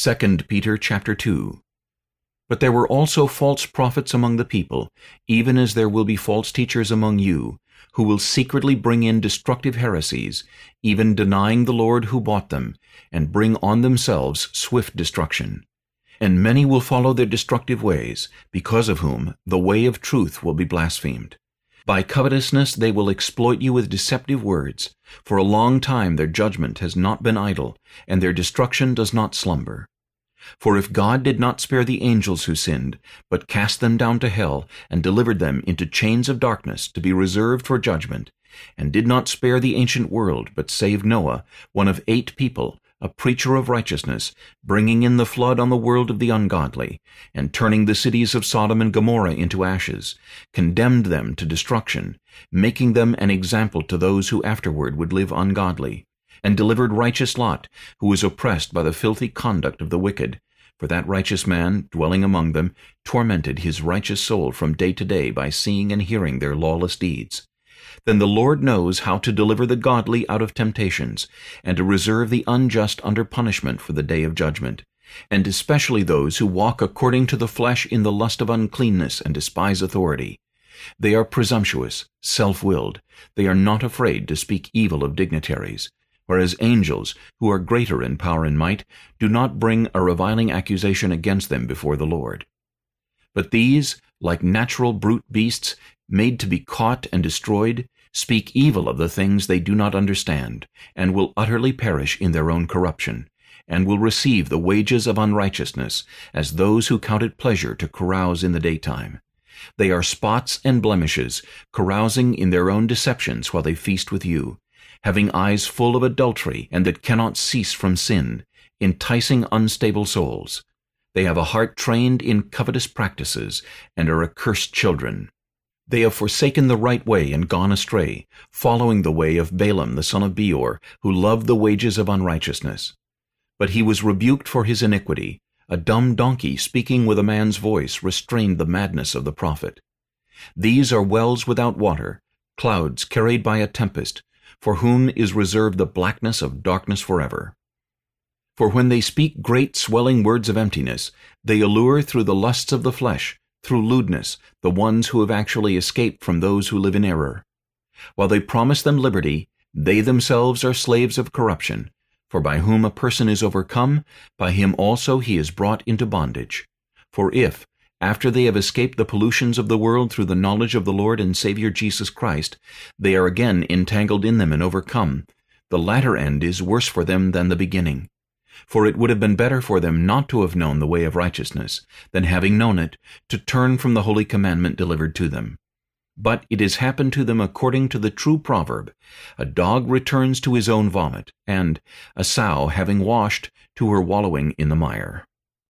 2 Peter chapter 2 But there were also false prophets among the people, even as there will be false teachers among you, who will secretly bring in destructive heresies, even denying the Lord who bought them, and bring on themselves swift destruction. And many will follow their destructive ways, because of whom the way of truth will be blasphemed. By covetousness they will exploit you with deceptive words. For a long time their judgment has not been idle, and their destruction does not slumber. For if God did not spare the angels who sinned, but cast them down to hell, and delivered them into chains of darkness to be reserved for judgment, and did not spare the ancient world, but saved Noah, one of eight people, a preacher of righteousness, bringing in the flood on the world of the ungodly, and turning the cities of Sodom and Gomorrah into ashes, condemned them to destruction, making them an example to those who afterward would live ungodly, and delivered righteous Lot, who was oppressed by the filthy conduct of the wicked, for that righteous man, dwelling among them, tormented his righteous soul from day to day by seeing and hearing their lawless deeds then the Lord knows how to deliver the godly out of temptations, and to reserve the unjust under punishment for the day of judgment, and especially those who walk according to the flesh in the lust of uncleanness and despise authority. They are presumptuous, self-willed. They are not afraid to speak evil of dignitaries, whereas angels, who are greater in power and might, do not bring a reviling accusation against them before the Lord. But these, like natural brute beasts, made to be caught and destroyed, speak evil of the things they do not understand, and will utterly perish in their own corruption, and will receive the wages of unrighteousness, as those who count it pleasure to carouse in the daytime. They are spots and blemishes, carousing in their own deceptions while they feast with you, having eyes full of adultery and that cannot cease from sin, enticing unstable souls. They have a heart trained in covetous practices, and are accursed children. They have forsaken the right way and gone astray, following the way of Balaam the son of Beor, who loved the wages of unrighteousness. But he was rebuked for his iniquity. A dumb donkey speaking with a man's voice restrained the madness of the prophet. These are wells without water, clouds carried by a tempest, for whom is reserved the blackness of darkness forever. For when they speak great swelling words of emptiness, they allure through the lusts of the flesh, through lewdness, the ones who have actually escaped from those who live in error. While they promise them liberty, they themselves are slaves of corruption, for by whom a person is overcome, by him also he is brought into bondage. For if, after they have escaped the pollutions of the world through the knowledge of the Lord and Savior Jesus Christ, they are again entangled in them and overcome, the latter end is worse for them than the beginning. For it would have been better for them not to have known the way of righteousness, than having known it, to turn from the holy commandment delivered to them. But it has happened to them according to the true proverb, A dog returns to his own vomit, and a sow having washed to her wallowing in the mire.